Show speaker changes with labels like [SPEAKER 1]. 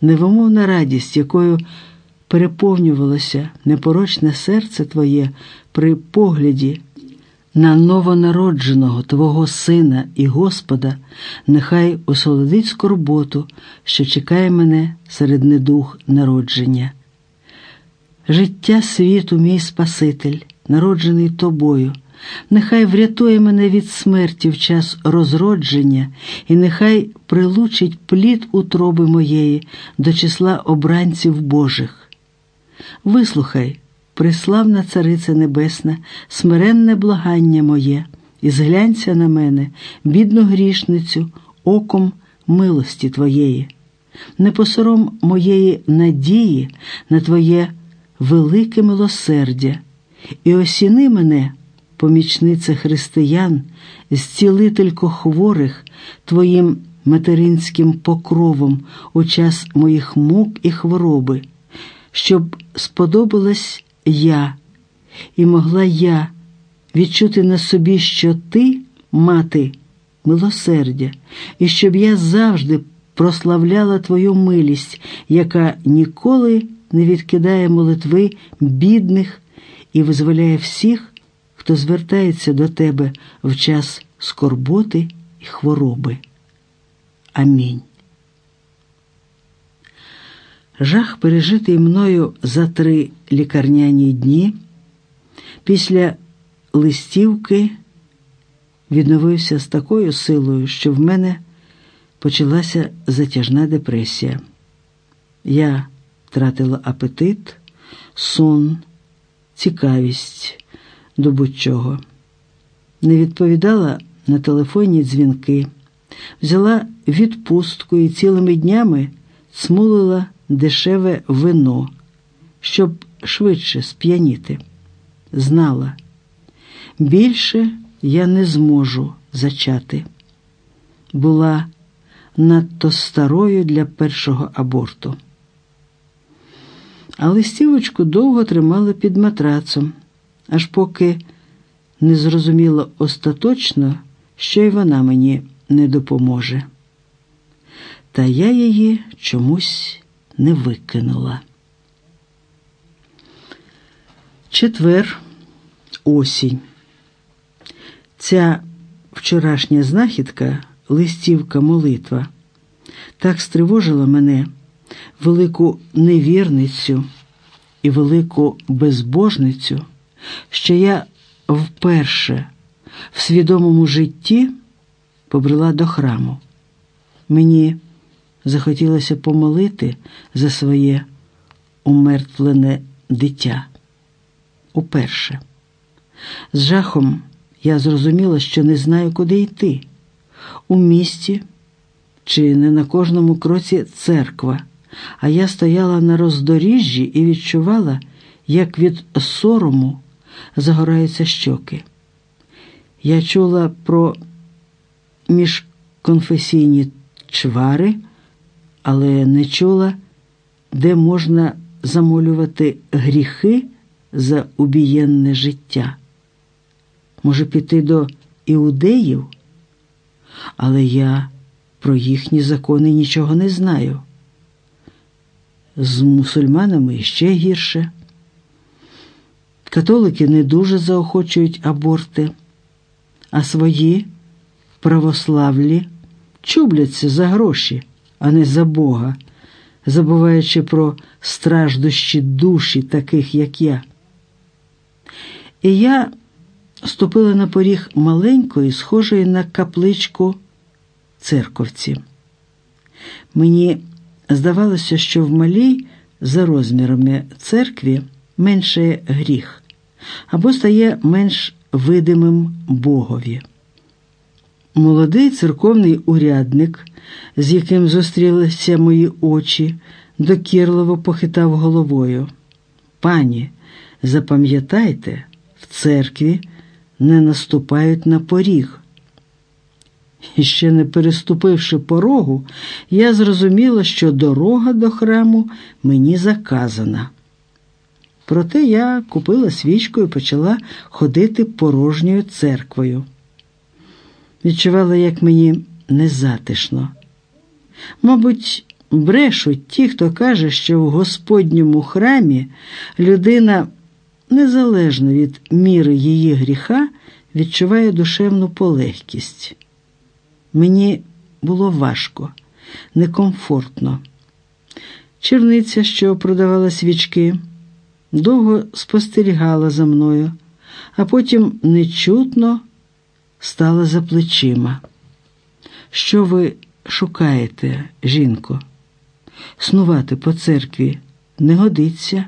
[SPEAKER 1] невимовна радість, якою переповнювалося непорочне серце Твоє при погляді на новонародженого Твого Сина і Господа, нехай осолодить скорботу, що чекає мене серед недух народження. Життя світу, мій Спаситель, народжений тобою, нехай врятує мене від смерті в час розродження, і нехай прилучить плід утроби моєї до числа обранців Божих. Вислухай, преславна Цариця Небесна, смиренне благання моє, і зглянься на мене, бідну грішницю, оком милості Твоєї. Не посором моєї надії на Твоє велике милосердя, і осіни мене, помічниця християн, зцілителько хворих, Твоїм материнським покровом у час моїх мук і хвороби, щоб сподобалась я і могла я відчути на собі, що ти, мати, милосердя, і щоб я завжди прославляла Твою милість, яка ніколи не відкидає молитви бідних і визволяє всіх, хто звертається до тебе в час скорботи і хвороби. Амінь. Жах, пережитий мною за три лікарняні дні, після листівки відновився з такою силою, що в мене почалася затяжна депресія. Я втратила апетит, сон, цікавість до будь-чого. Не відповідала на телефонні дзвінки, взяла відпустку і цілими днями смулила дешеве вино, щоб швидше сп'яніти. Знала, більше я не зможу зачати. Була надто старою для першого аборту. А листівочку довго тримала під матрацом, аж поки не зрозуміла остаточно, що й вона мені не допоможе. Та я її чомусь не викинула. Четвер осінь. Ця вчорашня знахідка, листівка молитва, так стривожила мене велику невірницю і велику безбожницю, що я вперше в свідомому житті побрела до храму. Мені захотілося помолити за своє умертвлене дитя. Уперше. З жахом я зрозуміла, що не знаю, куди йти. У місті чи не на кожному кроці церква, а я стояла на роздоріжжі і відчувала, як від сорому загораються щоки. Я чула про міжконфесійні чвари, але не чула, де можна замолювати гріхи за убієнне життя. Може, піти до іудеїв, але я про їхні закони нічого не знаю. З мусульманами ще гірше. Католики не дуже заохочують аборти, а свої православлі чубляться за гроші, а не за Бога, забуваючи про страждущі душі, таких як я. І я ступила на поріг маленької, схожої на капличку церковці. Мені здавалося, що в малій за розмірами церкві менше гріх або стає менш видимим Богові. Молодий церковний урядник, з яким зустрілися мої очі, докірливо похитав головою. Пані, запам'ятайте, в церкві не наступають на поріг. І ще не переступивши порогу, я зрозуміла, що дорога до храму мені заказана. Проте я купила свічку і почала ходити порожньою церквою. Відчувала, як мені незатишно. Мабуть, Брешуть ті, хто каже, що в Господньому храмі людина, незалежно від міри її гріха, відчуває душевну полегкість. Мені було важко, некомфортно. Черниця, що продавала свічки, довго спостерігала за мною, а потім нечутно стала за плечима. Що ви шукаєте, жінко? Снувати по церкві не годиться.